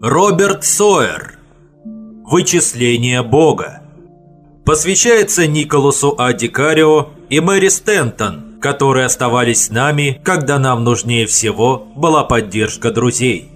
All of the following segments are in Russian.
Роберт Сойер Вычисление Бога Посвящается Николасу А. Дикарио и Мэри Стентон, которые оставались с нами, когда нам нужнее всего была поддержка друзей.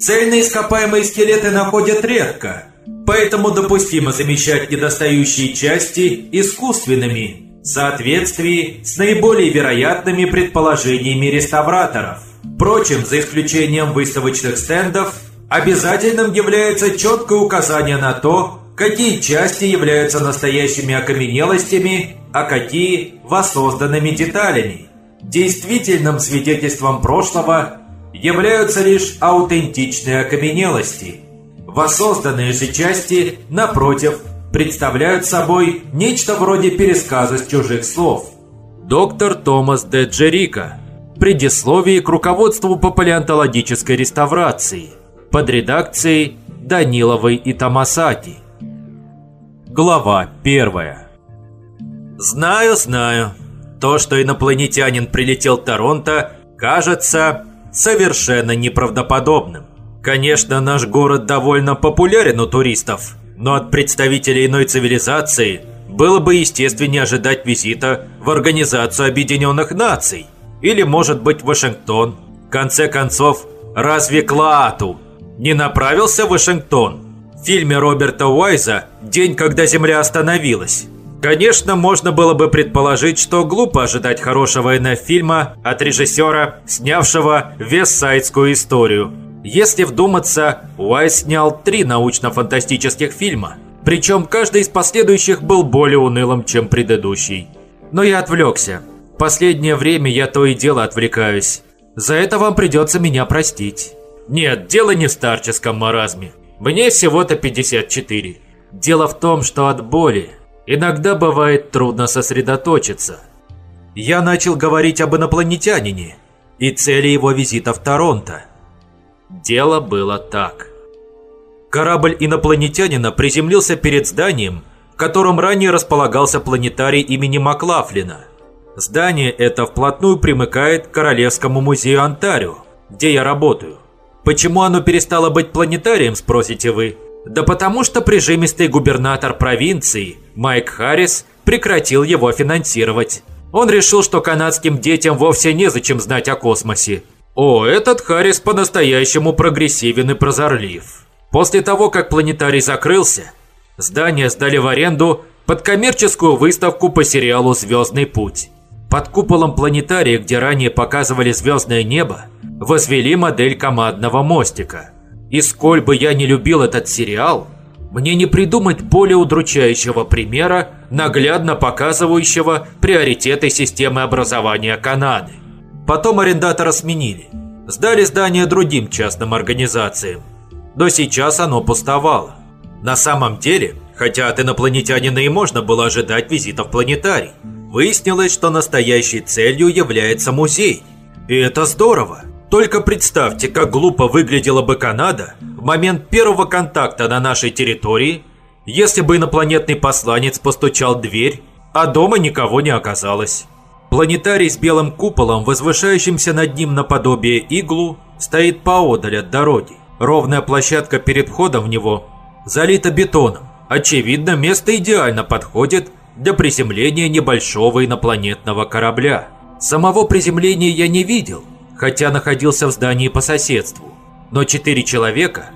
Цельные ископаемые скелеты находят редко, поэтому допустимо замещать недостающие части искусственными в соответствии с наиболее вероятными предположениями реставраторов. Впрочем, за исключением выставочных стендов, обязательным является четкое указание на то, какие части являются настоящими окаменелостями, а какие – воссозданными деталями. Действительным свидетельством прошлого являются лишь аутентичные окаменелости. Воссозданные же части, напротив, представляют собой нечто вроде пересказа с чужих слов. Доктор Томас Де Джерика. Предисловие к руководству по палеонтологической реставрации. Под редакцией Даниловой и Томасаки. Глава первая. Знаю, знаю. То, что инопланетянин прилетел в Торонто, кажется совершенно неправдоподобным. Конечно, наш город довольно популярен у туристов, но от представителей иной цивилизации было бы естественнее ожидать визита в Организацию Объединенных Наций или, может быть, Вашингтон. В конце концов, разве Клаату не направился в Вашингтон? В фильме Роберта Уайза «День, когда Земля остановилась» Конечно, можно было бы предположить, что глупо ожидать хорошего фильма от режиссера, снявшего вестсайдскую историю. Если вдуматься, Уайс снял три научно-фантастических фильма. Причем каждый из последующих был более унылым, чем предыдущий. Но я отвлекся. Последнее время я то и дело отвлекаюсь. За это вам придется меня простить. Нет, дело не в старческом маразме. Мне всего-то 54. Дело в том, что от боли Иногда бывает трудно сосредоточиться. Я начал говорить об инопланетянине и цели его визита в Торонто. Дело было так. Корабль инопланетянина приземлился перед зданием, в котором ранее располагался планетарий имени Маклафлина. Здание это вплотную примыкает к Королевскому музею Онтарио, где я работаю. Почему оно перестало быть планетарием, спросите вы? Да потому что прижимистый губернатор провинции Майк Харрис прекратил его финансировать. Он решил, что канадским детям вовсе незачем знать о космосе. О, этот Харрис по-настоящему прогрессивен и прозорлив. После того, как планетарий закрылся, здание сдали в аренду под коммерческую выставку по сериалу «Звездный путь». Под куполом планетария, где ранее показывали звездное небо, возвели модель командного мостика – и сколь бы я не любил этот сериал, мне не придумать более удручающего примера, наглядно показывающего приоритеты системы образования Канады. Потом арендатора сменили. Сдали здание другим частным организациям. Но сейчас оно пустовало. На самом деле, хотя от инопланетянина и можно было ожидать визита в планетарий, выяснилось, что настоящей целью является музей. И это здорово. Только представьте, как глупо выглядела бы Канада в момент первого контакта на нашей территории, если бы инопланетный посланец постучал в дверь, а дома никого не оказалось. Планетарий с белым куполом, возвышающимся над ним наподобие иглу, стоит поодаль от дороги. Ровная площадка перед входом в него залита бетоном. Очевидно, место идеально подходит для приземления небольшого инопланетного корабля. Самого приземления я не видел, хотя находился в здании по соседству. Но четыре человека,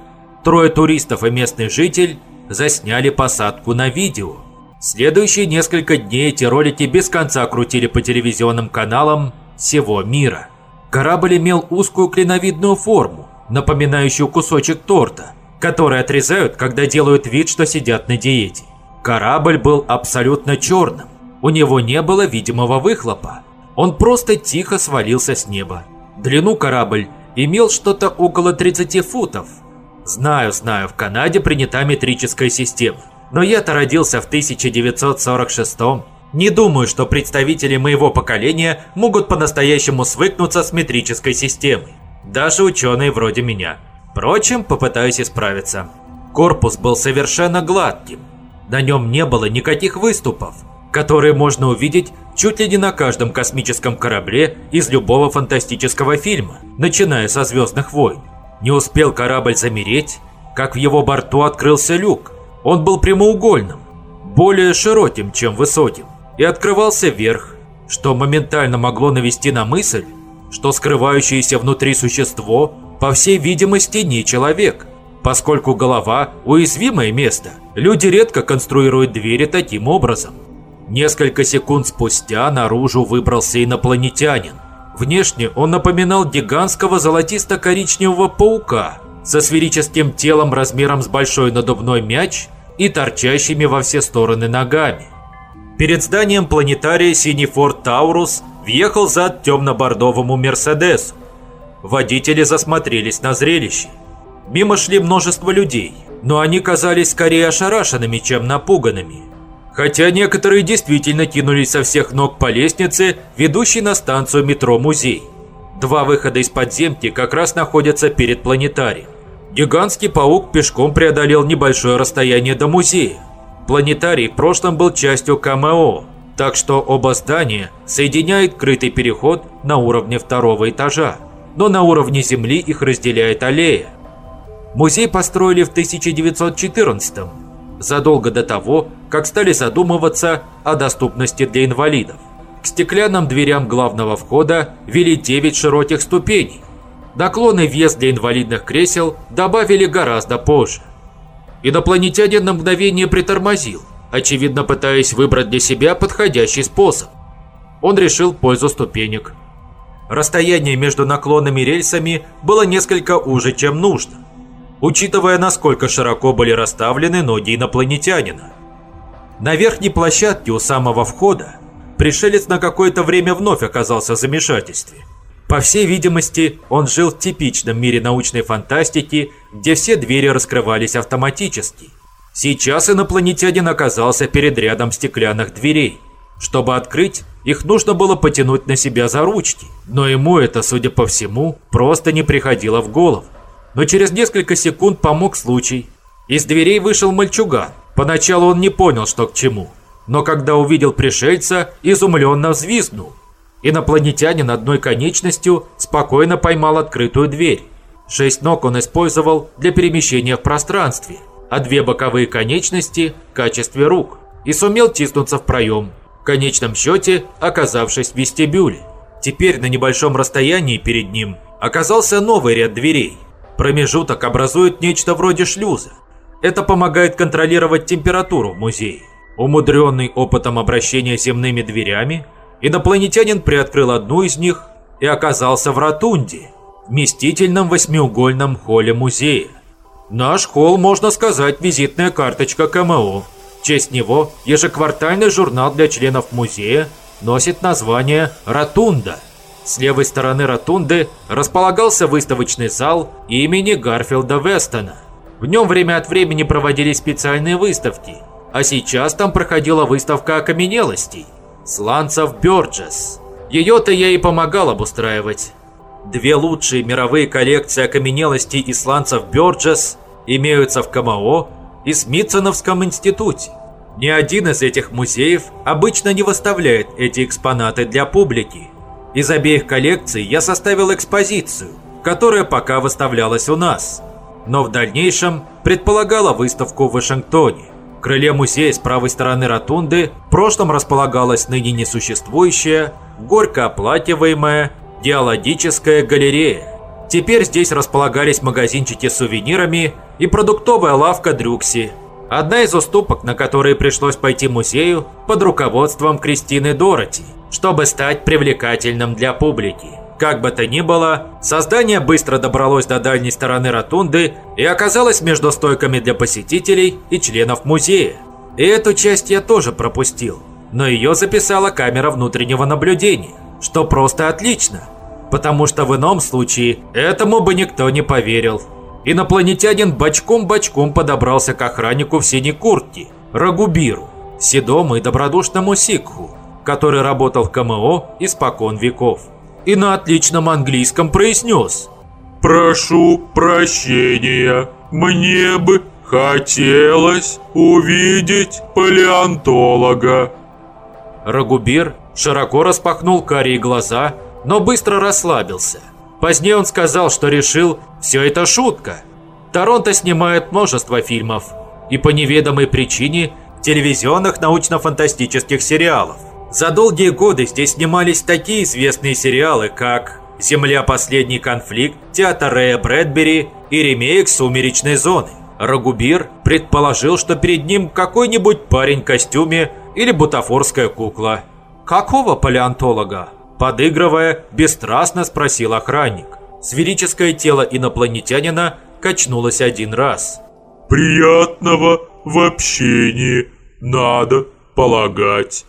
трое туристов и местный житель, засняли посадку на видео. Следующие несколько дней эти ролики без конца крутили по телевизионным каналам всего мира. Корабль имел узкую клиновидную форму, напоминающую кусочек торта, который отрезают, когда делают вид, что сидят на диете. Корабль был абсолютно черным. У него не было видимого выхлопа. Он просто тихо свалился с неба Длину корабль имел что-то около 30 футов. Знаю, знаю, в Канаде принята метрическая система. Но я-то родился в 1946 -м. Не думаю, что представители моего поколения могут по-настоящему свыкнуться с метрической системой. Даже ученые вроде меня. Впрочем, попытаюсь исправиться. Корпус был совершенно гладким. На нем не было никаких выступов, которые можно увидеть чуть ли не на каждом космическом корабле из любого фантастического фильма, начиная со «Звездных войн». Не успел корабль замереть, как в его борту открылся люк. Он был прямоугольным, более широким, чем высоким, и открывался вверх, что моментально могло навести на мысль, что скрывающееся внутри существо, по всей видимости, не человек, поскольку голова – уязвимое место. Люди редко конструируют двери таким образом. Несколько секунд спустя наружу выбрался инопланетянин. Внешне он напоминал гигантского золотисто-коричневого паука со сферическим телом размером с большой надувной мяч и торчащими во все стороны ногами. Перед зданием планетария синий Форд Таурус въехал зад темно-бордовому Мерседесу. Водители засмотрелись на зрелище. Мимо шли множество людей, но они казались скорее ошарашенными, чем напуганными. Хотя некоторые действительно кинулись со всех ног по лестнице, ведущей на станцию метро-музей. Два выхода из подземки как раз находятся перед планетарием. Гигантский паук пешком преодолел небольшое расстояние до музея. Планетарий в прошлом был частью КМО, так что оба здания соединяет крытый переход на уровне второго этажа, но на уровне земли их разделяет аллея. Музей построили в 1914 задолго до того, как стали задумываться о доступности для инвалидов. К стеклянным дверям главного входа вели 9 широких ступеней. Наклонный вес для инвалидных кресел добавили гораздо позже. Инопланетянин на мгновение притормозил, очевидно пытаясь выбрать для себя подходящий способ. Он решил пользу ступенек. Расстояние между наклонными рельсами было несколько уже, чем нужно учитывая, насколько широко были расставлены ноги инопланетянина. На верхней площадке у самого входа пришелец на какое-то время вновь оказался в замешательстве. По всей видимости, он жил в типичном мире научной фантастики, где все двери раскрывались автоматически. Сейчас инопланетянин оказался перед рядом стеклянных дверей. Чтобы открыть, их нужно было потянуть на себя за ручки, но ему это, судя по всему, просто не приходило в голову но через несколько секунд помог случай. Из дверей вышел мальчуган. Поначалу он не понял, что к чему. Но когда увидел пришельца, изумленно взвизгнул. Инопланетянин одной конечностью спокойно поймал открытую дверь. Шесть ног он использовал для перемещения в пространстве, а две боковые конечности в качестве рук. И сумел тиснуться в проем, в конечном счете оказавшись в вестибюле. Теперь на небольшом расстоянии перед ним оказался новый ряд дверей – Промежуток образует нечто вроде шлюза. Это помогает контролировать температуру в музее. Умудренный опытом обращения земными дверями, инопланетянин приоткрыл одну из них и оказался в ротунде, вместительном восьмиугольном холле музея. Наш холл, можно сказать, визитная карточка КМО. В честь него ежеквартальный журнал для членов музея носит название «Ротунда». С левой стороны ротунды располагался выставочный зал имени Гарфилда Вестона. В нем время от времени проводились специальные выставки, а сейчас там проходила выставка окаменелостей – сланцев Бёрджес. Ее-то я и помогал обустраивать. Две лучшие мировые коллекции окаменелостей и сланцев Бёрджес имеются в КМО и Смитсоновском институте. Ни один из этих музеев обычно не выставляет эти экспонаты для публики. Из обеих коллекций я составил экспозицию, которая пока выставлялась у нас, но в дальнейшем предполагала выставку в Вашингтоне. В крыле музея с правой стороны ротунды в прошлом располагалась ныне несуществующая, горько оплакиваемая геологическая галерея. Теперь здесь располагались магазинчики с сувенирами и продуктовая лавка Дрюкси. Одна из уступок, на которые пришлось пойти музею под руководством Кристины Дороти – чтобы стать привлекательным для публики. Как бы то ни было, создание быстро добралось до дальней стороны ротунды и оказалось между стойками для посетителей и членов музея. И эту часть я тоже пропустил, но ее записала камера внутреннего наблюдения, что просто отлично, потому что в ином случае этому бы никто не поверил. Инопланетянин бочком-бочком подобрался к охраннику в синей куртке, Рагубиру, седому и добродушному Сикху, который работал в КМО испокон веков. И на отличном английском произнес «Прошу прощения, мне бы хотелось увидеть палеонтолога». Рагубир широко распахнул карие глаза, но быстро расслабился. Позднее он сказал, что решил, все это шутка. Торонто снимает множество фильмов, и по неведомой причине телевизионных научно-фантастических сериалов. За долгие годы здесь снимались такие известные сериалы, как «Земля. Последний конфликт», «Театр Рэя Брэдбери» и ремейк «Сумеречной зоны». Рагубир предположил, что перед ним какой-нибудь парень в костюме или бутафорская кукла. «Какого палеонтолога?» Подыгрывая, бесстрастно спросил охранник. Сферическое тело инопланетянина качнулось один раз. «Приятного в общении, надо полагать».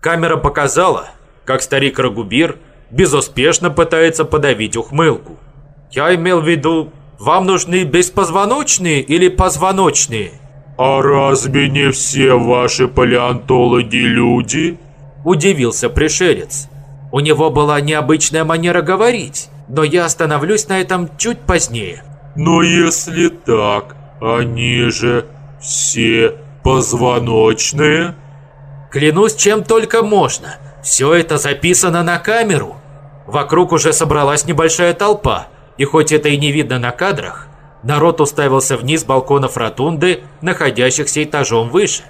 Камера показала, как старик Рагубир безуспешно пытается подавить ухмылку. «Я имел в виду, вам нужны беспозвоночные или позвоночные?» «А разве не все ваши палеонтологи люди?» Удивился пришелец. У него была необычная манера говорить, но я остановлюсь на этом чуть позднее. «Но если так, они же все позвоночные?» Клянусь, чем только можно. Все это записано на камеру. Вокруг уже собралась небольшая толпа, и хоть это и не видно на кадрах, народ уставился вниз балконов ротунды, находящихся этажом выше.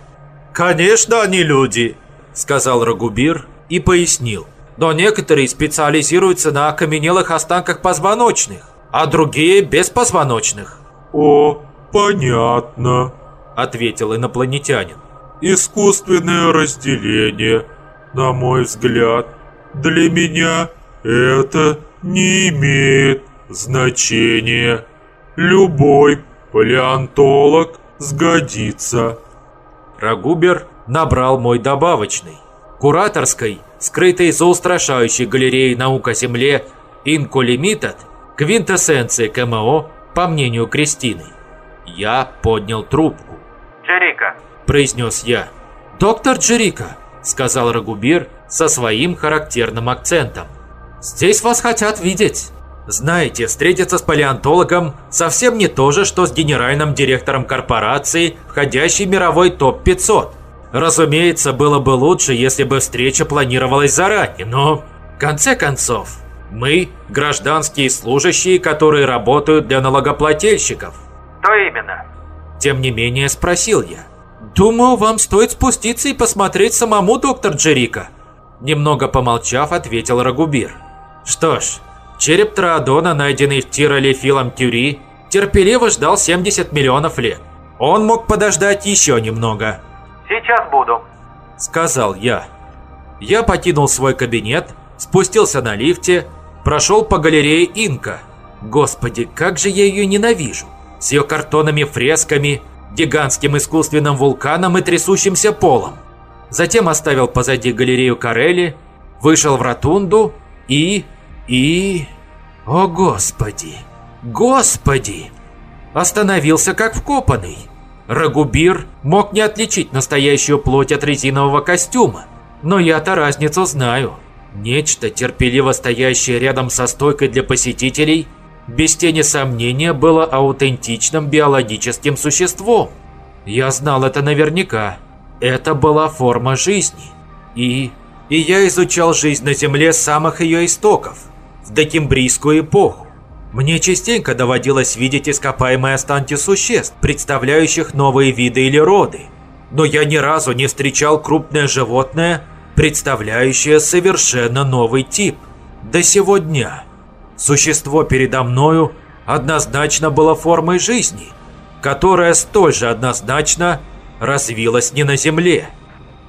«Конечно они люди», — сказал Рагубир и пояснил. «Но некоторые специализируются на окаменелых останках позвоночных, а другие беспозвоночных». «О, понятно», — ответил инопланетянин искусственное разделение. На мой взгляд, для меня это не имеет значения. Любой палеонтолог сгодится. Рагубер набрал мой добавочный. Кураторской, скрытой за устрашающей галереей наук о Земле Инко Limited, квинтэссенция КМО, по мнению Кристины. Я поднял трубку. «Джерика, – произнес я. «Доктор Джерика», – сказал Рагубир со своим характерным акцентом. «Здесь вас хотят видеть». Знаете, встретиться с палеонтологом совсем не то же, что с генеральным директором корпорации, входящей в мировой топ-500. Разумеется, было бы лучше, если бы встреча планировалась заранее, но... В конце концов, мы – гражданские служащие, которые работают для налогоплательщиков. Что именно? Тем не менее, спросил я. «Думаю, вам стоит спуститься и посмотреть самому, доктор Джерика», Немного помолчав, ответил Рагубир. «Что ж, череп Троадона, найденный в Тироле Филом Кюри, терпеливо ждал 70 миллионов лет. Он мог подождать еще немного». «Сейчас буду», — сказал я. Я покинул свой кабинет, спустился на лифте, прошел по галерее Инка. Господи, как же я ее ненавижу! С ее картонами, фресками, гигантским искусственным вулканом и трясущимся полом. Затем оставил позади галерею Карелли, вышел в ротунду и... и... О, Господи! Господи! Остановился как вкопанный. Рагубир мог не отличить настоящую плоть от резинового костюма, но я-то разницу знаю. Нечто, терпеливо стоящее рядом со стойкой для посетителей – без тени сомнения было аутентичным биологическим существом. Я знал это наверняка. Это была форма жизни. И... И я изучал жизнь на Земле с самых ее истоков, в докембрийскую эпоху. Мне частенько доводилось видеть ископаемые останки существ, представляющих новые виды или роды. Но я ни разу не встречал крупное животное, представляющее совершенно новый тип. До сего дня. Существо передо мною однозначно было формой жизни, которая столь же однозначно развилась не на Земле.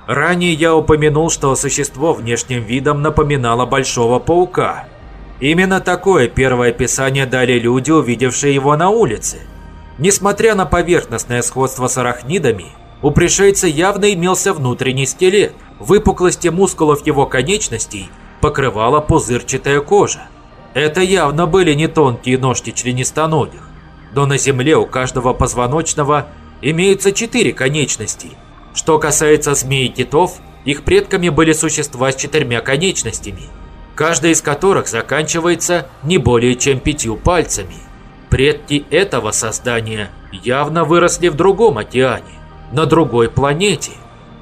Ранее я упомянул, что существо внешним видом напоминало большого паука. Именно такое первое описание дали люди, увидевшие его на улице. Несмотря на поверхностное сходство с арахнидами, у пришельца явно имелся внутренний скелет. Выпуклости мускулов его конечностей покрывала пузырчатая кожа. Это явно были не тонкие ножки членистоногих, но на Земле у каждого позвоночного имеются четыре конечности. Что касается змей и китов, их предками были существа с четырьмя конечностями, каждая из которых заканчивается не более чем пятью пальцами. Предки этого создания явно выросли в другом океане, на другой планете.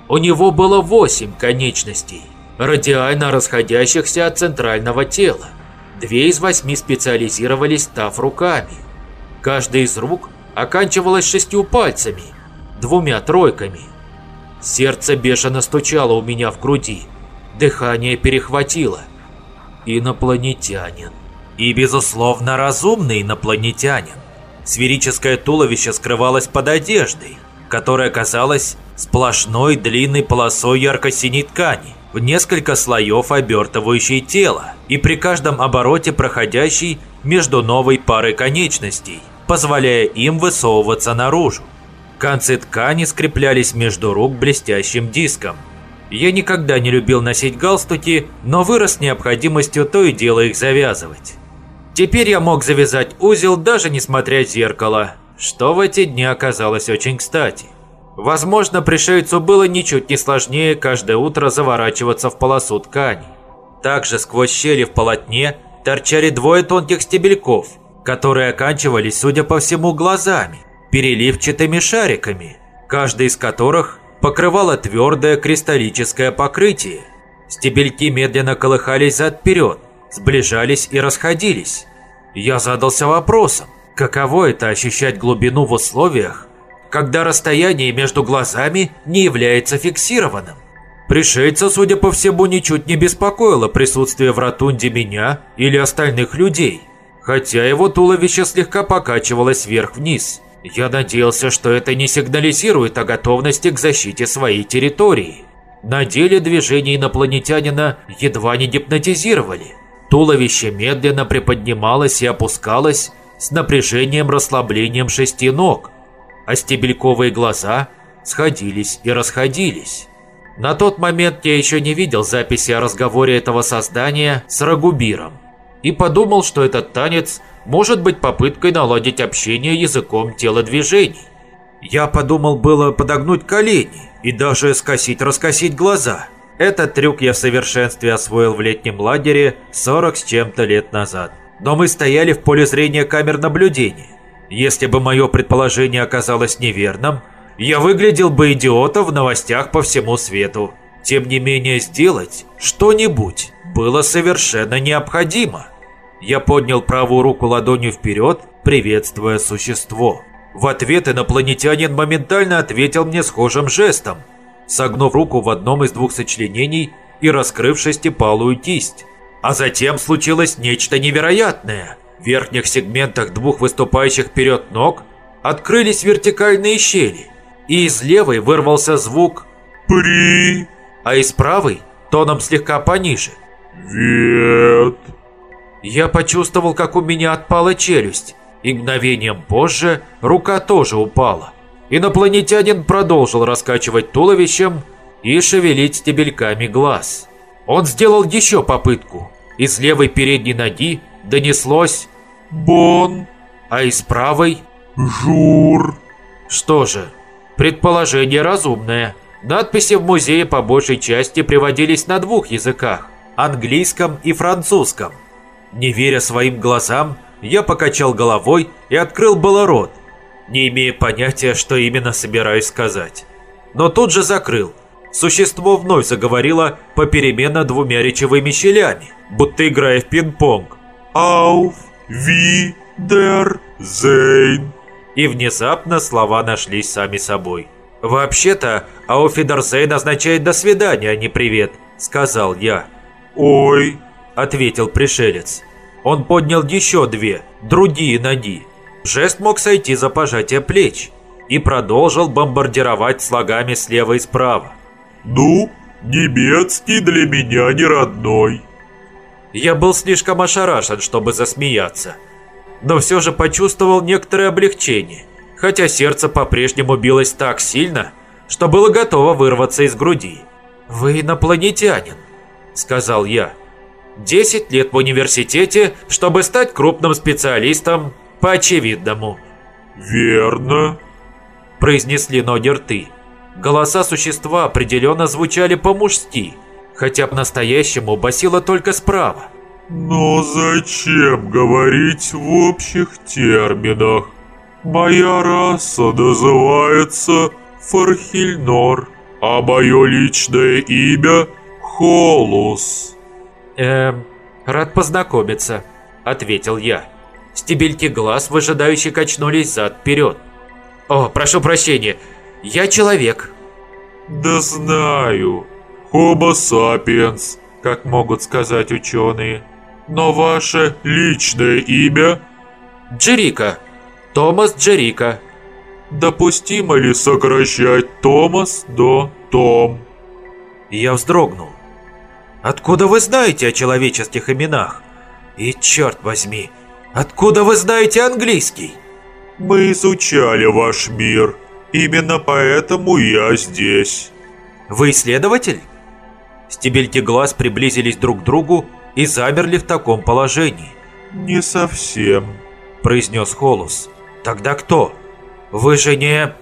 У него было восемь конечностей. радиально расходящихся от центрального тела. Две из восьми специализировались став руками. Каждая из рук оканчивалась шестью пальцами, двумя тройками. Сердце бешено стучало у меня в груди, дыхание перехватило. Инопланетянин. И, безусловно, разумный инопланетянин. Сферическое туловище скрывалось под одеждой, которая казалась сплошной длинной полосой ярко-синей ткани, в несколько слоев обертывающей тело и при каждом обороте проходящей между новой парой конечностей, позволяя им высовываться наружу. Концы ткани скреплялись между рук блестящим диском. Я никогда не любил носить галстуки, но вырос необходимостью то и дело их завязывать. Теперь я мог завязать узел, даже не смотря в зеркало, что в эти дни оказалось очень кстати. Возможно, пришельцу было ничуть не сложнее каждое утро заворачиваться в полосу ткани. Также сквозь щели в полотне торчали двое тонких стебельков, которые оканчивались, судя по всему, глазами, переливчатыми шариками, каждый из которых покрывало твердое кристаллическое покрытие. Стебельки медленно колыхались зад-вперед, сближались и расходились. Я задался вопросом, каково это ощущать глубину в условиях, когда расстояние между глазами не является фиксированным. Пришельца, судя по всему, ничуть не беспокоило присутствие в ротунде меня или остальных людей, хотя его туловище слегка покачивалось вверх-вниз. Я надеялся, что это не сигнализирует о готовности к защите своей территории. На деле движения инопланетянина едва не гипнотизировали. Туловище медленно приподнималось и опускалось с напряжением-расслаблением шести ног, а стебельковые глаза сходились и расходились. На тот момент я еще не видел записи о разговоре этого создания с Рагубиром и подумал, что этот танец может быть попыткой наладить общение языком телодвижений. Я подумал было подогнуть колени и даже скосить-раскосить глаза. Этот трюк я в совершенстве освоил в летнем лагере 40 с чем-то лет назад. Но мы стояли в поле зрения камер наблюдения. Если бы мое предположение оказалось неверным, я выглядел бы идиотом в новостях по всему свету. Тем не менее, сделать что-нибудь было совершенно необходимо. Я поднял правую руку ладонью вперед, приветствуя существо. В ответ инопланетянин моментально ответил мне схожим жестом, согнув руку в одном из двух сочленений и раскрыв шестипалую кисть. А затем случилось нечто невероятное. В верхних сегментах двух выступающих вперед ног открылись вертикальные щели, и из левой вырвался звук «При...» а из правой тоном слегка пониже. «Вет...» Я почувствовал, как у меня отпала челюсть, и мгновением позже рука тоже упала. Инопланетянин продолжил раскачивать туловищем и шевелить стебельками глаз. Он сделал еще попытку. Из левой передней ноги донеслось «Бон...» а из правой «Жур...» Что же, предположение разумное. Надписи в музее по большей части приводились на двух языках – английском и французском. Не веря своим глазам, я покачал головой и открыл было рот, не имея понятия, что именно собираюсь сказать. Но тут же закрыл. Существо вновь заговорило попеременно двумя речевыми щелями, будто играя в пинг-понг. «Ауф... Ви... Дер... Зейн...» И внезапно слова нашлись сами собой. «Вообще-то, Ауфидерзейн означает «до свидания», а не «привет», — сказал я. «Ой...» — ответил пришелец. Он поднял еще две, другие ноги. Жест мог сойти за пожатие плеч и продолжил бомбардировать слогами слева и справа. «Ну, немецкий для меня не родной». Я был слишком ошарашен, чтобы засмеяться, но все же почувствовал некоторое облегчение, хотя сердце по-прежнему билось так сильно, что было готово вырваться из груди. «Вы инопланетянин», — сказал я. «Десять лет в университете, чтобы стать крупным специалистом по очевидному». «Верно», — произнесли ноги рты. Голоса существа определенно звучали по-мужски, хотя по-настоящему басило только справа. «Но зачем говорить в общих терминах? Моя раса называется Фархильнор, а мое личное имя Холус. «Эм, рад познакомиться», — ответил я. Стебельки глаз выжидающе качнулись зад-вперед. «О, прошу прощения, я человек». Да знаю. Homo sapiens, как могут сказать ученые. Но ваше личное имя? Джерика. Томас Джерика. Допустимо ли сокращать Томас до Том? Я вздрогнул. Откуда вы знаете о человеческих именах? И черт возьми, откуда вы знаете английский? Мы изучали ваш мир. Именно поэтому я здесь. Вы исследователь? Стебельки глаз приблизились друг к другу и замерли в таком положении. Не совсем, произнес Холус. Тогда кто? Вы же не...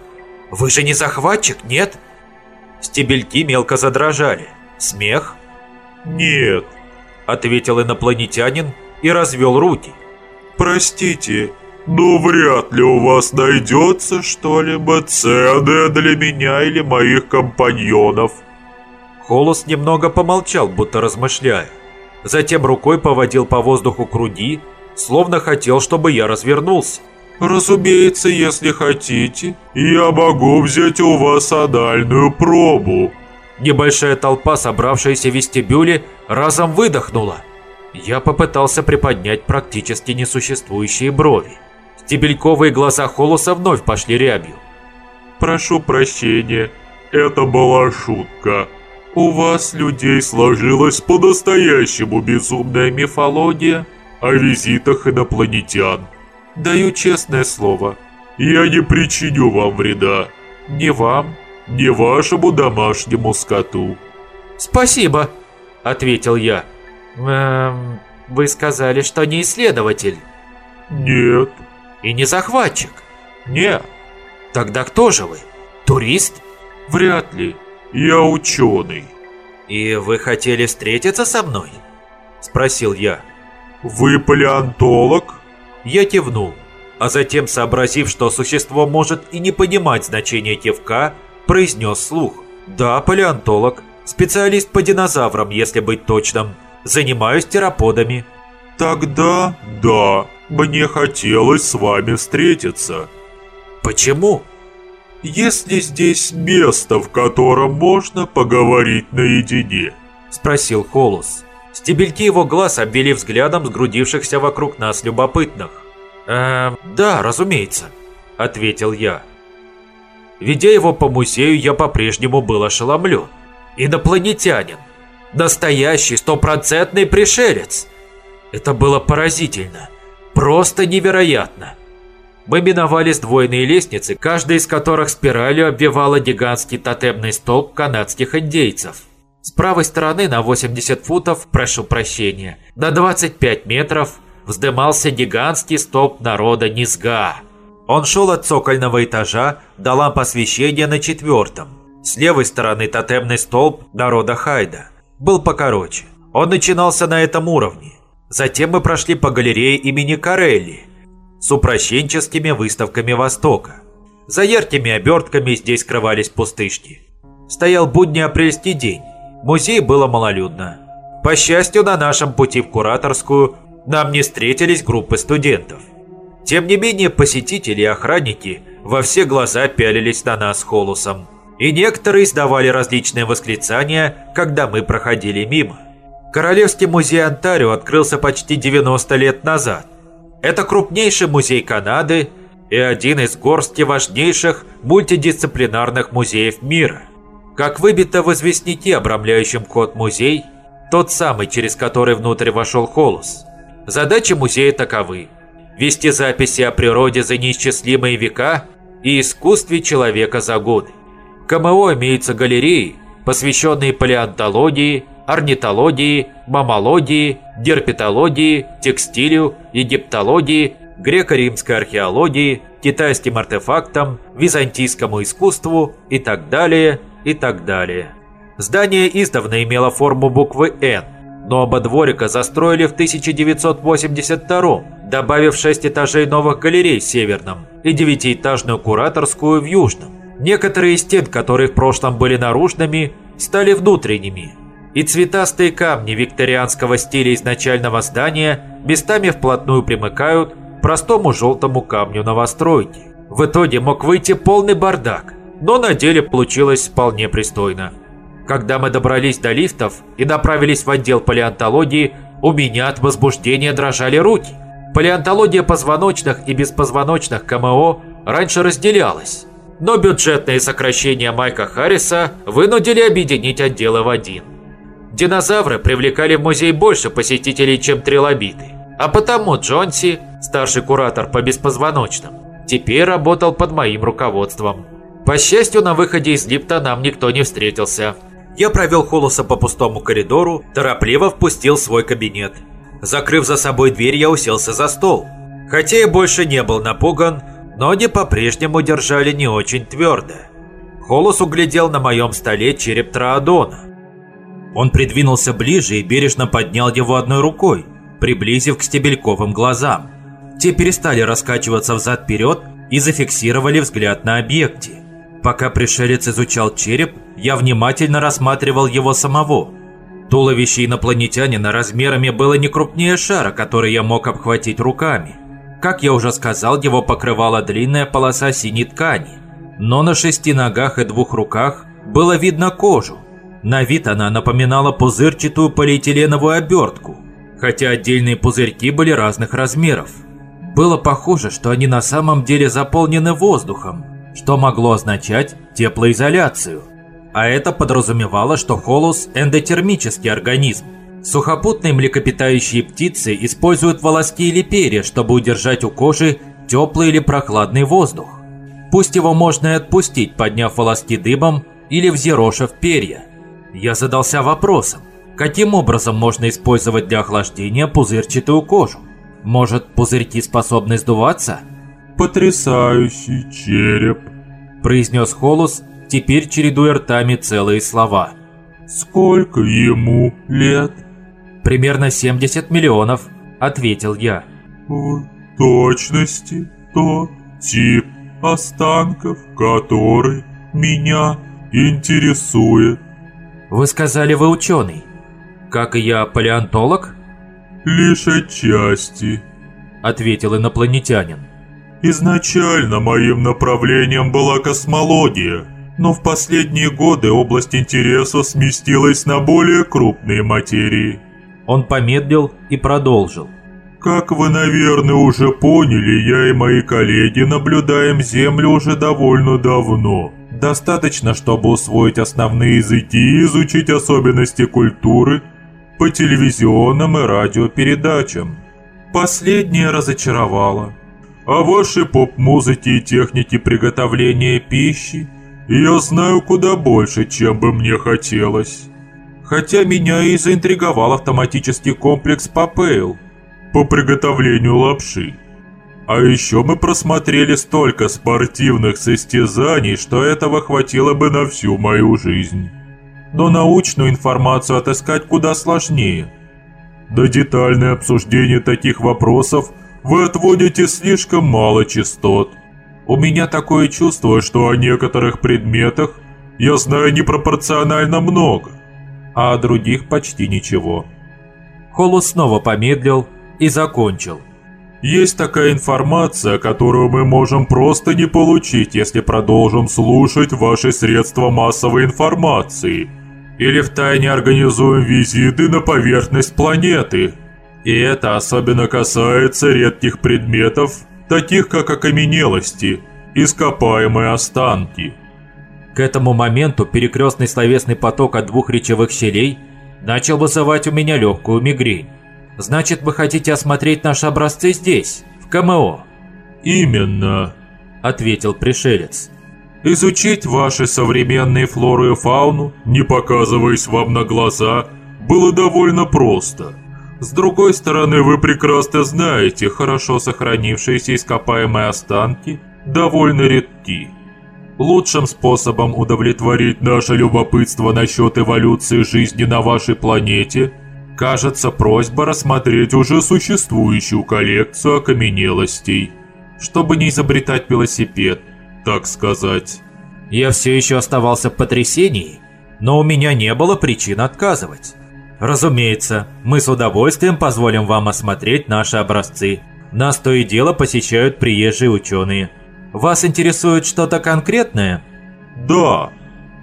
Вы же не захватчик, нет? Стебельки мелко задрожали. Смех? Нет, ответил инопланетянин и развел руки. Простите, но вряд ли у вас найдется что-либо ценное для меня или моих компаньонов. Холос немного помолчал, будто размышляя. Затем рукой поводил по воздуху груди, словно хотел, чтобы я развернулся. «Разумеется, если хотите, я могу взять у вас анальную пробу». Небольшая толпа, собравшаяся в вестибюле, разом выдохнула. Я попытался приподнять практически несуществующие брови. Стебельковые глаза Холоса вновь пошли рябью. «Прошу прощения, это была шутка. У вас, людей, сложилась по-настоящему безумная мифология о визитах инопланетян. Даю честное слово, я не причиню вам вреда. Ни вам, ни вашему домашнему скоту». «Спасибо», — ответил я. «Эм, вы сказали, что не исследователь». «Нет». «И не захватчик?» «Нет». «Тогда кто же вы? Турист?» «Вряд ли. Я ученый». «И вы хотели встретиться со мной?» Спросил я. «Вы палеонтолог?» Я кивнул, а затем, сообразив, что существо может и не понимать значения кивка, произнес слух. «Да, палеонтолог. Специалист по динозаврам, если быть точным. Занимаюсь тераподами». «Тогда да, мне хотелось с вами встретиться». «Почему?» «Есть ли здесь место, в котором можно поговорить наедине?» Спросил Холус. Стебельки его глаз обвели взглядом сгрудившихся вокруг нас любопытных. «Эм, да, разумеется», — ответил я. Ведя его по музею, я по-прежнему был ошеломлен. Инопланетянин. Настоящий стопроцентный пришелец. Это было поразительно. Просто невероятно. Мы миновали сдвоенные лестницы, каждая из которых спиралью обвивала гигантский тотемный столб канадских индейцев. С правой стороны на 80 футов, прошу прощения, на 25 метров вздымался гигантский столб народа Низга. Он шел от цокольного этажа до ламп освещения на четвертом. С левой стороны тотемный столб народа Хайда был покороче. Он начинался на этом уровне. Затем мы прошли по галерее имени Карелли с упрощенческими выставками Востока. За яркими обертками здесь скрывались пустышки. Стоял будний апрельский день. Музей было малолюдно. По счастью, на нашем пути в Кураторскую нам не встретились группы студентов. Тем не менее, посетители и охранники во все глаза пялились на нас с Холусом. И некоторые издавали различные восклицания, когда мы проходили мимо. Королевский музей Онтарио открылся почти 90 лет назад. Это крупнейший музей Канады и один из горсти важнейших мультидисциплинарных музеев мира. Как выбито в известняке, обрамляющем вход музей, тот самый, через который внутрь вошел Холос. Задачи музея таковы – вести записи о природе за неисчислимые века и искусстве человека за годы. В КМО имеются галереи, посвященные палеонтологии, орнитологии, мамологии, герпетологии, текстилю, египтологии, греко-римской археологии, китайским артефактам, византийскому искусству и так далее, и так далее. Здание издавна имело форму буквы «Н», но оба дворика застроили в 1982 добавив 6 этажей новых галерей в Северном и девятиэтажную кураторскую в Южном. Некоторые из стен, которые в прошлом были наружными, стали внутренними. и цветастые камни викторианского стиля изначального здания местами вплотную примыкают к простому желтому камню новостройки. В итоге мог выйти полный бардак, но на деле получилось вполне пристойно. Когда мы добрались до лифтов и направились в отдел палеонтологии, у меня от возбуждения дрожали руки. Палеонтология позвоночных и беспозвоночных КМО раньше разделялась, но бюджетные сокращения Майка Харриса вынудили объединить отделы в один. Динозавры привлекали в музей больше посетителей, чем трилобиты, а потому Джонси, старший куратор по беспозвоночным, теперь работал под моим руководством. По счастью, на выходе из лифта нам никто не встретился. Я провел Холоса по пустому коридору, торопливо впустил свой кабинет. Закрыв за собой дверь, я уселся за стол. Хотя и больше не был напуган, ноги по-прежнему держали не очень твердо. Холос углядел на моем столе череп Траадона. Он придвинулся ближе и бережно поднял его одной рукой, приблизив к стебельковым глазам. Те перестали раскачиваться взад-вперед и зафиксировали взгляд на объекте. Пока пришелец изучал череп, я внимательно рассматривал его самого. Туловище инопланетянина размерами было не крупнее шара, который я мог обхватить руками. Как я уже сказал, его покрывала длинная полоса синей ткани. Но на шести ногах и двух руках было видно кожу. На вид она напоминала пузырчатую полиэтиленовую обертку, хотя отдельные пузырьки были разных размеров. Было похоже, что они на самом деле заполнены воздухом, что могло означать теплоизоляцию. А это подразумевало, что холос – эндотермический организм. Сухопутные млекопитающие птицы используют волоски или перья, чтобы удержать у кожи теплый или прохладный воздух. Пусть его можно и отпустить, подняв волоски дыбом или взъерошив перья. Я задался вопросом, каким образом можно использовать для охлаждения пузырчатую кожу? Может, пузырьки способны сдуваться? «Потрясающий череп», – произнес Холус, теперь чередуя ртами целые слова. «Сколько ему лет?» «Примерно 70 миллионов», – ответил я. «В точности тот тип останков, который меня интересует». «Вы сказали, вы ученый. Как и я, палеонтолог?» «Лишь отчасти», – ответил инопланетянин. «Изначально моим направлением была космология, но в последние годы область интереса сместилась на более крупные материи». Он помедлил и продолжил. Как вы, наверное, уже поняли, я и мои коллеги наблюдаем Землю уже довольно давно. Достаточно, чтобы усвоить основные языки и изучить особенности культуры по телевизионным и радиопередачам. Последнее разочаровало. О вашей поп-музыке и технике приготовления пищи я знаю куда больше, чем бы мне хотелось. Хотя меня и заинтриговал автоматический комплекс Попейл по приготовлению лапши. А еще мы просмотрели столько спортивных состязаний, что этого хватило бы на всю мою жизнь но научную информацию отыскать куда сложнее. До детальное обсуждение таких вопросов вы отводите слишком мало частот. У меня такое чувство, что о некоторых предметах я знаю непропорционально много, а о других почти ничего. Холус снова помедлил и закончил. Есть такая информация, которую мы можем просто не получить, если продолжим слушать ваши средства массовой информации – или втайне организуем визиты на поверхность планеты. И это особенно касается редких предметов, таких как окаменелости, ископаемые останки. К этому моменту перекрестный словесный поток от двух речевых щелей начал вызывать у меня легкую мигрень. Значит, вы хотите осмотреть наши образцы здесь, в КМО? Именно, ответил пришелец. Изучить ваши современные флору и фауну, не показываясь вам на глаза, было довольно просто. С другой стороны, вы прекрасно знаете, хорошо сохранившиеся ископаемые останки довольно редки. Лучшим способом удовлетворить наше любопытство насчет эволюции жизни на вашей планете кажется просьба рассмотреть уже существующую коллекцию окаменелостей. Чтобы не изобретать велосипед, так сказать. Я все еще оставался в потрясении. но у меня не было причин отказывать. Разумеется, мы с удовольствием позволим вам осмотреть наши образцы. Нас то и дело посещают приезжие ученые. Вас интересует что-то конкретное? Да,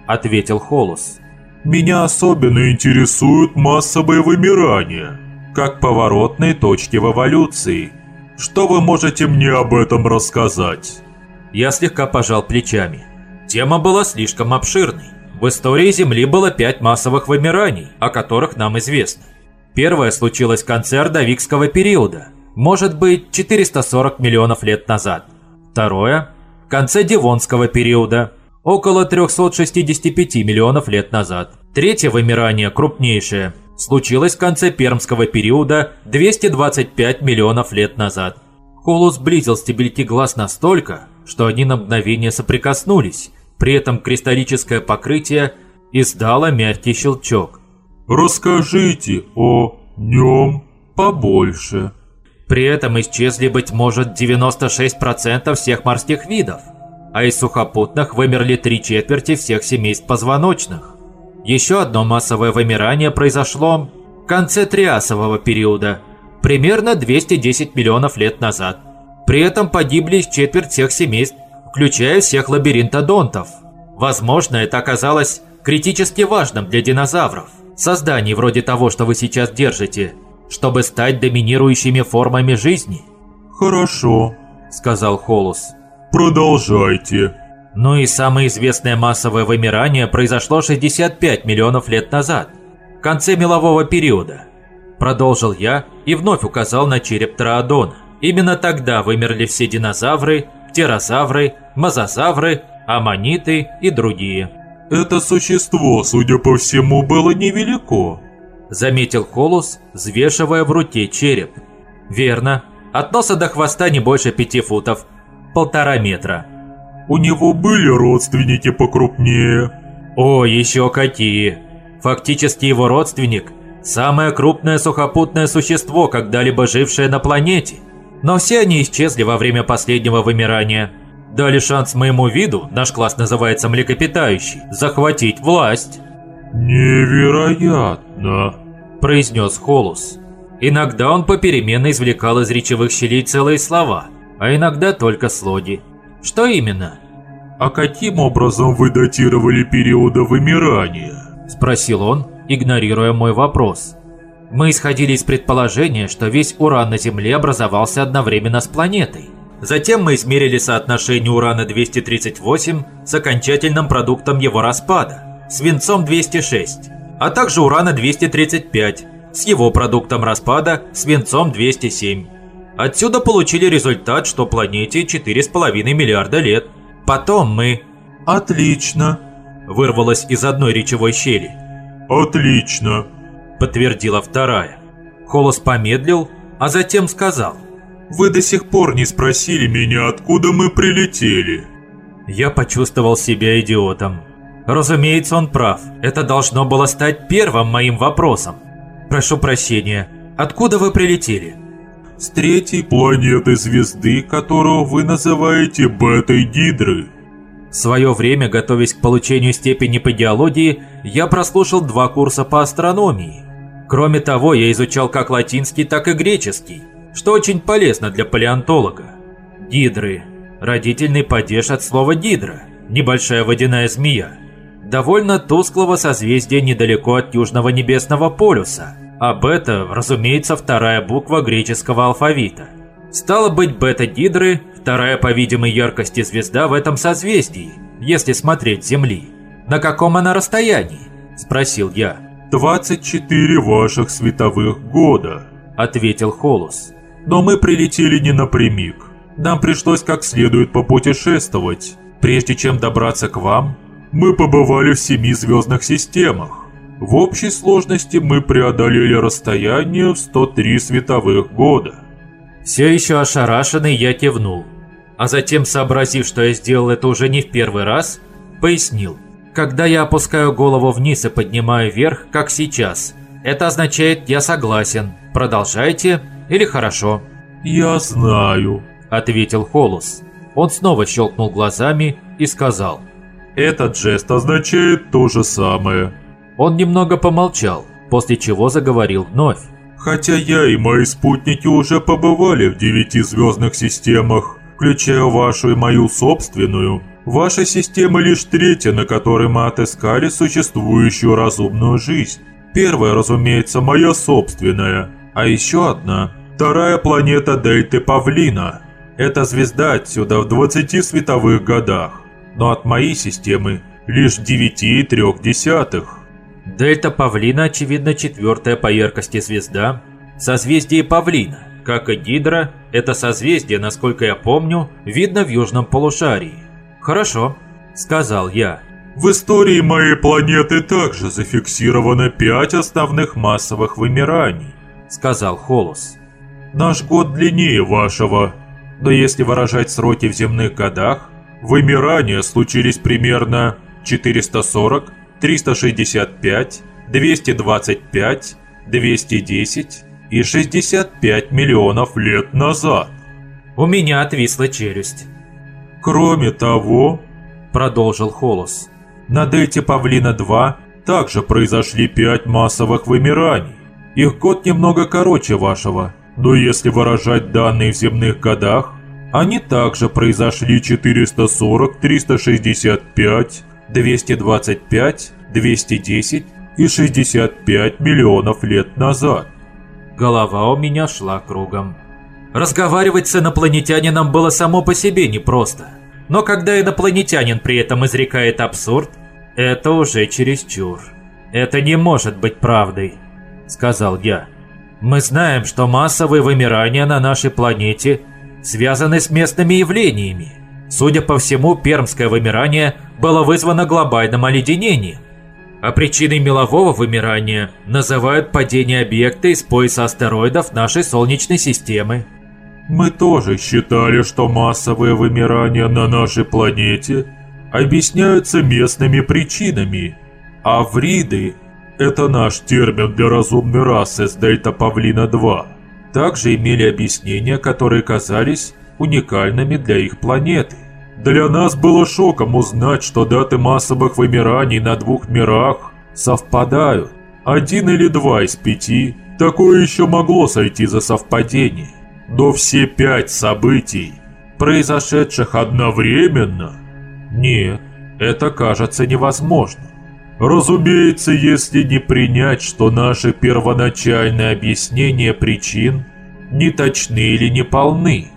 ответил Холус. Меня особенно интересуют массовые вымирания, как поворотные точки в эволюции. Что вы можете мне об этом рассказать? Я слегка пожал плечами. Тема была слишком обширной. В истории Земли было пять массовых вымираний, о которых нам известно. Первое случилось в конце Ордовикского периода, может быть 440 миллионов лет назад. Второе – в конце Девонского периода, около 365 миллионов лет назад. Третье вымирание, крупнейшее, случилось в конце Пермского периода 225 миллионов лет назад. Холус сблизил стебельки глаз настолько, что они на мгновение соприкоснулись, при этом кристаллическое покрытие издало мягкий щелчок. «Расскажите о нем побольше». При этом исчезли, быть может, 96% всех морских видов, а из сухопутных вымерли три четверти всех семейств позвоночных. Еще одно массовое вымирание произошло в конце Триасового периода, примерно 210 миллионов лет назад. При этом погибли четверть всех семейств включая всех лабиринтодонтов. Возможно, это оказалось критически важным для динозавров. Созданий вроде того, что вы сейчас держите, чтобы стать доминирующими формами жизни. «Хорошо», — сказал Холус. «Продолжайте». Ну и самое известное массовое вымирание произошло 65 миллионов лет назад, в конце мелового периода. Продолжил я и вновь указал на череп Троодона. Именно тогда вымерли все динозавры, птерозавры, мозазавры, аммониты и другие. «Это существо, судя по всему, было невелико», – заметил Холус, взвешивая в руке череп. «Верно. От носа до хвоста не больше пяти футов. Полтора метра». «У него были родственники покрупнее?» «О, еще какие! Фактически его родственник – самое крупное сухопутное существо, когда-либо жившее на планете. Но все они исчезли во время последнего вымирания. Дали шанс моему виду, наш класс называется млекопитающий, захватить власть. «Невероятно», – произнес Холус. Иногда он попеременно извлекал из речевых щелей целые слова, а иногда только слоги. Что именно? «А каким образом вы датировали периода вымирания?» – спросил он, игнорируя мой вопрос. Мы исходили из предположения, что весь уран на Земле образовался одновременно с планетой. Затем мы измерили соотношение урана-238 с окончательным продуктом его распада, свинцом-206, а также урана-235 с его продуктом распада, свинцом-207. Отсюда получили результат, что планете 4,5 миллиарда лет. Потом мы... «Отлично!» вырвалось из одной речевой щели. «Отлично!» подтвердила вторая. Холос помедлил, а затем сказал. «Вы до сих пор не спросили меня, откуда мы прилетели». Я почувствовал себя идиотом. Разумеется, он прав. Это должно было стать первым моим вопросом. Прошу прощения, откуда вы прилетели? С третьей планеты звезды, которую вы называете Бетой Гидры. В свое время, готовясь к получению степени по геологии, я прослушал два курса по астрономии. Кроме того, я изучал как латинский, так и греческий, что очень полезно для палеонтолога. Гидры. Родительный падеж от слова гидра, небольшая водяная змея. Довольно тусклого созвездия недалеко от Южного Небесного полюса. А бета, разумеется, вторая буква греческого алфавита. Стало быть, бета-гидры – вторая по видимой яркости звезда в этом созвездии, если смотреть с Земли. На каком она расстоянии? – спросил я. 24 ваших световых года», — ответил Холус. «Но мы прилетели не напрямик. Нам пришлось как следует попутешествовать. Прежде чем добраться к вам, мы побывали в семи звездных системах. В общей сложности мы преодолели расстояние в 103 световых года». Все еще ошарашенный я кивнул, а затем, сообразив, что я сделал это уже не в первый раз, пояснил. Когда я опускаю голову вниз и поднимаю вверх, как сейчас, это означает «я согласен». Продолжайте или хорошо. «Я знаю», — ответил Холус. Он снова щелкнул глазами и сказал. Этот жест означает то же самое. Он немного помолчал, после чего заговорил вновь. Хотя я и мои спутники уже побывали в девяти звездных системах, включая вашу и мою собственную, ваша система лишь третья, на которой мы отыскали существующую разумную жизнь. Первая, разумеется, моя собственная, а еще одна – вторая планета Дельты Павлина. Эта звезда отсюда в 20 световых годах, но от моей системы лишь 9,3. Дельта Павлина, очевидно, четвертая по яркости звезда. Созвездие Павлина, как и Гидра, это созвездие, насколько я помню, видно в южном полушарии. «Хорошо», — сказал я. В истории моей планеты также зафиксировано пять основных массовых вымираний, сказал Холос. Наш год длиннее вашего, но если выражать сроки в земных годах, вымирания случились примерно 440, 365, 225, 210 и 65 миллионов лет назад. У меня отвисла челюсть. Кроме того, продолжил Холос, на Дельте Павлина-2 также произошли пять массовых вымираний. Их год немного короче вашего, но если выражать данные в земных годах, они также произошли 440, 365, 225, 210 и 65 миллионов лет назад. Голова у меня шла кругом. Разговаривать с инопланетянином было само по себе непросто. Но когда инопланетянин при этом изрекает абсурд, это уже чересчур. «Это не может быть правдой», — сказал я. «Мы знаем, что массовые вымирания на нашей планете связаны с местными явлениями. Судя по всему, пермское вымирание было вызвано глобальным оледенением. А причиной мелового вымирания называют падение объекта из пояса астероидов нашей Солнечной системы. Мы тоже считали, что массовые вымирания на нашей планете объясняются местными причинами, а вриды – это наш термин для разумной расы с Дельта Павлина-2 – также имели объяснения, которые казались уникальными для их планеты. Для нас было шоком узнать, что даты массовых вымираний на двух мирах совпадают. Один или два из пяти, такое еще могло сойти за совпадение. Но все пять событий, произошедших одновременно, нет, это кажется невозможным. Разумеется, если не принять, что наши первоначальные объяснения причин не точны или не полны.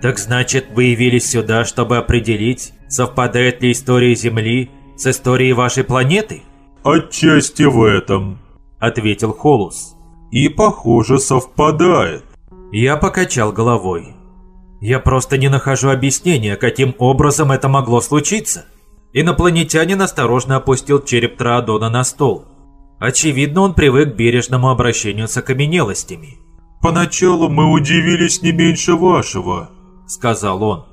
Так значит, вы явились сюда, чтобы определить, совпадает ли история Земли с историей вашей планеты? Отчасти в этом, ответил Холус. И похоже совпадает. Я покачал головой. Я просто не нахожу объяснения, каким образом это могло случиться. Инопланетянин осторожно опустил череп Траадона на стол. Очевидно, он привык к бережному обращению с окаменелостями. «Поначалу мы удивились не меньше вашего», — сказал он.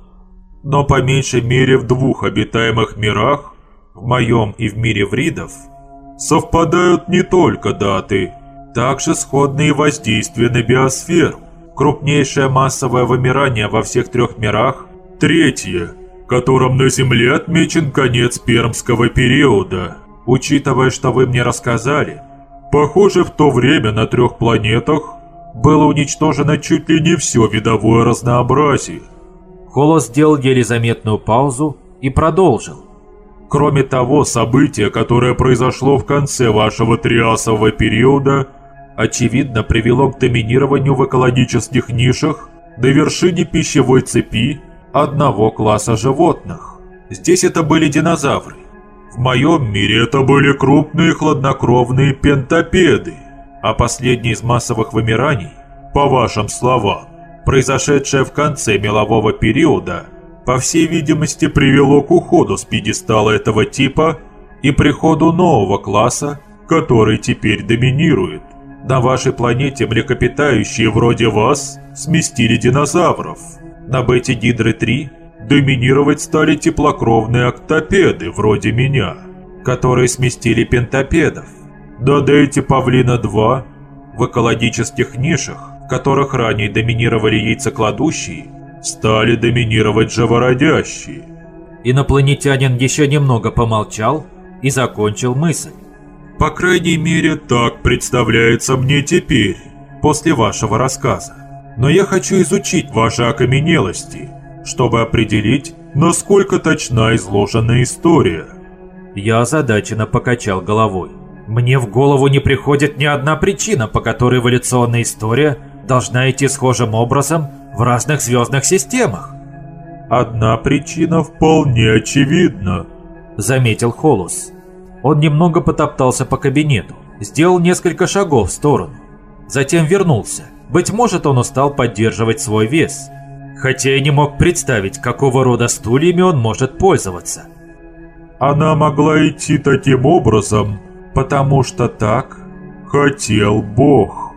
«Но по меньшей мере в двух обитаемых мирах, в моем и в мире вридов, совпадают не только даты, также сходные воздействия на биосферу крупнейшее массовое вымирание во всех трех мирах, третье, которым на Земле отмечен конец пермского периода. Учитывая, что вы мне рассказали, похоже, в то время на трех планетах было уничтожено чуть ли не все видовое разнообразие. Холос сделал еле заметную паузу и продолжил. Кроме того, событие, которое произошло в конце вашего триасового периода – очевидно привело к доминированию в экологических нишах до вершине пищевой цепи одного класса животных. Здесь это были динозавры. В моем мире это были крупные хладнокровные пентапеды, а последний из массовых вымираний, по вашим словам, произошедшее в конце мелового периода, по всей видимости привело к уходу с пьедестала этого типа и приходу нового класса, который теперь доминирует. На вашей планете млекопитающие вроде вас сместили динозавров. На Бете Гидры-3 доминировать стали теплокровные октопеды вроде меня, которые сместили пентапедов. На Дельте Павлина-2 в экологических нишах, в которых ранее доминировали яйцекладущие, стали доминировать живородящие. Инопланетянин еще немного помолчал и закончил мысль. По крайней мере, так представляется мне теперь, после вашего рассказа. Но я хочу изучить ваши окаменелости, чтобы определить, насколько точна изложена история. Я озадаченно покачал головой. Мне в голову не приходит ни одна причина, по которой эволюционная история должна идти схожим образом в разных звездных системах. Одна причина вполне очевидна, заметил Холус. Он немного потоптался по кабинету, сделал несколько шагов в сторону. Затем вернулся. Быть может, он устал поддерживать свой вес. Хотя я не мог представить, какого рода стульями он может пользоваться. Она могла идти таким образом, потому что так хотел Бог.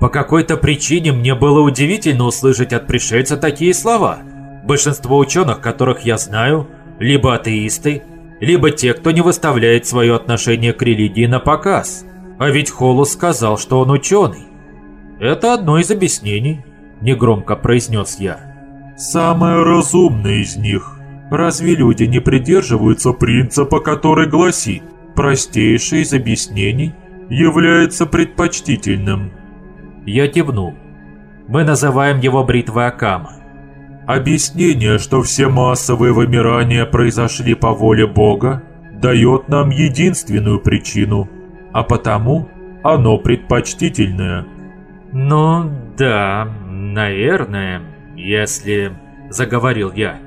По какой-то причине мне было удивительно услышать от пришельца такие слова. Большинство ученых, которых я знаю, либо атеисты, либо те, кто не выставляет свое отношение к религии на показ. А ведь Холус сказал, что он ученый. Это одно из объяснений, негромко произнес я. Самое разумное из них. Разве люди не придерживаются принципа, который гласит «простейшее из объяснений является предпочтительным»? Я кивнул. Мы называем его бритвой Акама. Объяснение, что все массовые вымирания произошли по воле Бога, дает нам единственную причину, а потому оно предпочтительное. «Ну, да, наверное, если...» – заговорил я.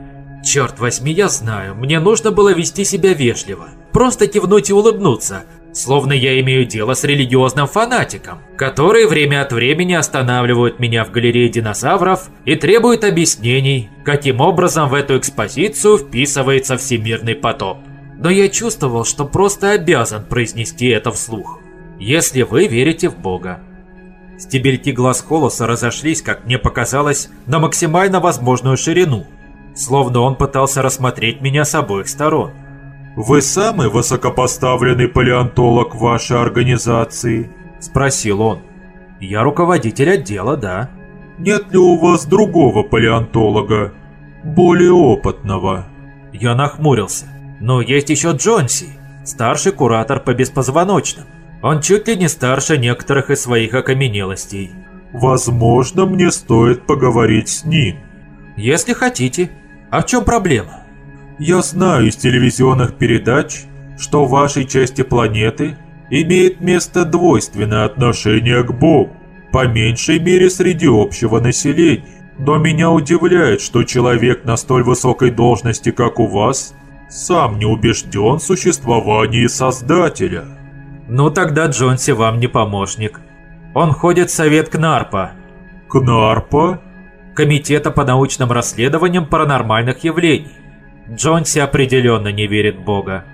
«Черт возьми, я знаю, мне нужно было вести себя вежливо. Просто кивнуть и улыбнуться, Словно я имею дело с религиозным фанатиком, которые время от времени останавливают меня в галерее динозавров и требуют объяснений, каким образом в эту экспозицию вписывается всемирный потоп. Но я чувствовал, что просто обязан произнести это вслух. Если вы верите в Бога. Стебельки глаз Холоса разошлись, как мне показалось, на максимально возможную ширину, словно он пытался рассмотреть меня с обоих сторон. «Вы самый высокопоставленный палеонтолог вашей организации?» – спросил он. «Я руководитель отдела, да». «Нет ли у вас другого палеонтолога, более опытного?» Я нахмурился. «Но есть еще Джонси, старший куратор по беспозвоночным. Он чуть ли не старше некоторых из своих окаменелостей». «Возможно, мне стоит поговорить с ним». «Если хотите. А в чем проблема?» Я знаю из телевизионных передач, что в вашей части планеты имеет место двойственное отношение к Богу, по меньшей мере среди общего населения. Но меня удивляет, что человек на столь высокой должности, как у вас, сам не убежден в существовании Создателя. Ну тогда Джонси вам не помощник. Он ходит в совет КНАРПа. КНАРПа? Комитета по научным расследованиям паранормальных явлений. Джонси определенно не верит в Бога.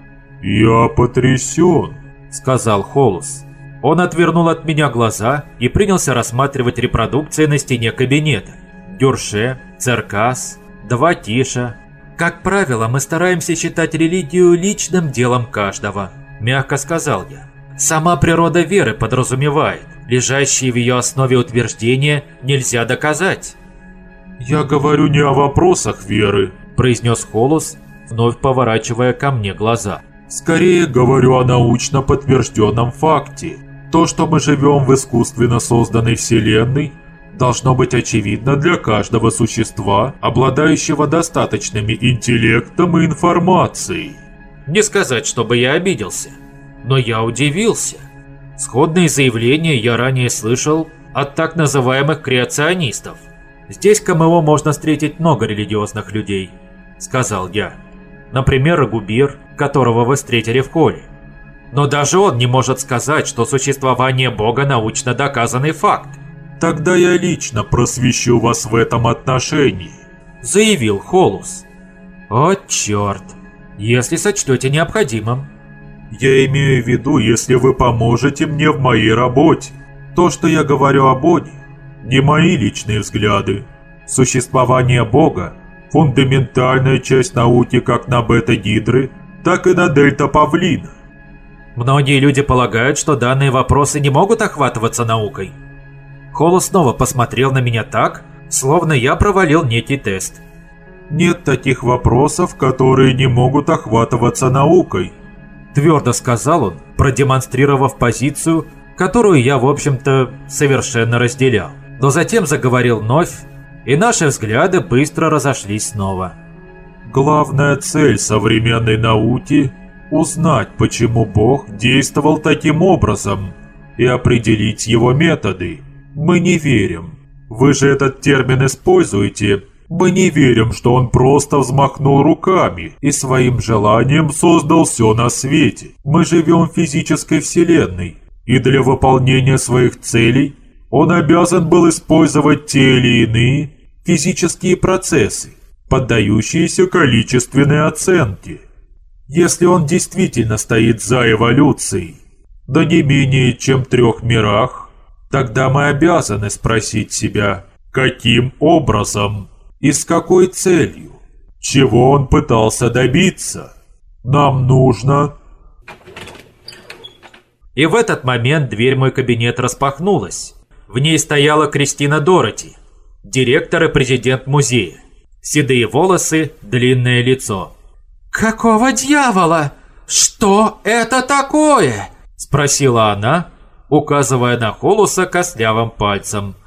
«Я потрясен», — сказал Холус. Он отвернул от меня глаза и принялся рассматривать репродукции на стене кабинета. Дюрше, Церкас, Два Тиша. Как правило, мы стараемся считать религию личным делом каждого, мягко сказал я. Сама природа веры подразумевает, лежащие в ее основе утверждения нельзя доказать. «Я говорю не о вопросах веры», произнес Холос, вновь поворачивая ко мне глаза. «Скорее говорю о научно подтвержденном факте. То, что мы живем в искусственно созданной вселенной, должно быть очевидно для каждого существа, обладающего достаточными интеллектом и информацией». Не сказать, чтобы я обиделся, но я удивился. Сходные заявления я ранее слышал от так называемых креационистов. Здесь КМО можно встретить много религиозных людей –— сказал я. «Например, Губир, которого вы встретили в холле. Но даже он не может сказать, что существование Бога научно доказанный факт». «Тогда я лично просвещу вас в этом отношении», — заявил Холус. «О, черт! Если сочтете необходимым». «Я имею в виду, если вы поможете мне в моей работе. То, что я говорю о Боге, не мои личные взгляды. Существование Бога фундаментальная часть науки как на бета-гидры, так и на дельта-павлина. Многие люди полагают, что данные вопросы не могут охватываться наукой. Холл снова посмотрел на меня так, словно я провалил некий тест. Нет таких вопросов, которые не могут охватываться наукой. Твердо сказал он, продемонстрировав позицию, которую я, в общем-то, совершенно разделял. Но затем заговорил вновь, и наши взгляды быстро разошлись снова. Главная цель современной науки – узнать, почему Бог действовал таким образом и определить его методы. Мы не верим. Вы же этот термин используете. Мы не верим, что он просто взмахнул руками и своим желанием создал все на свете. Мы живем в физической вселенной, и для выполнения своих целей он обязан был использовать те или иные физические процессы, поддающиеся количественной оценке. Если он действительно стоит за эволюцией, да не менее чем трех мирах, тогда мы обязаны спросить себя, каким образом и с какой целью, чего он пытался добиться. Нам нужно... И в этот момент дверь мой кабинет распахнулась. В ней стояла Кристина Дороти, директор и президент музея. Седые волосы, длинное лицо. «Какого дьявола? Что это такое?» Спросила она, указывая на Холуса костлявым пальцем –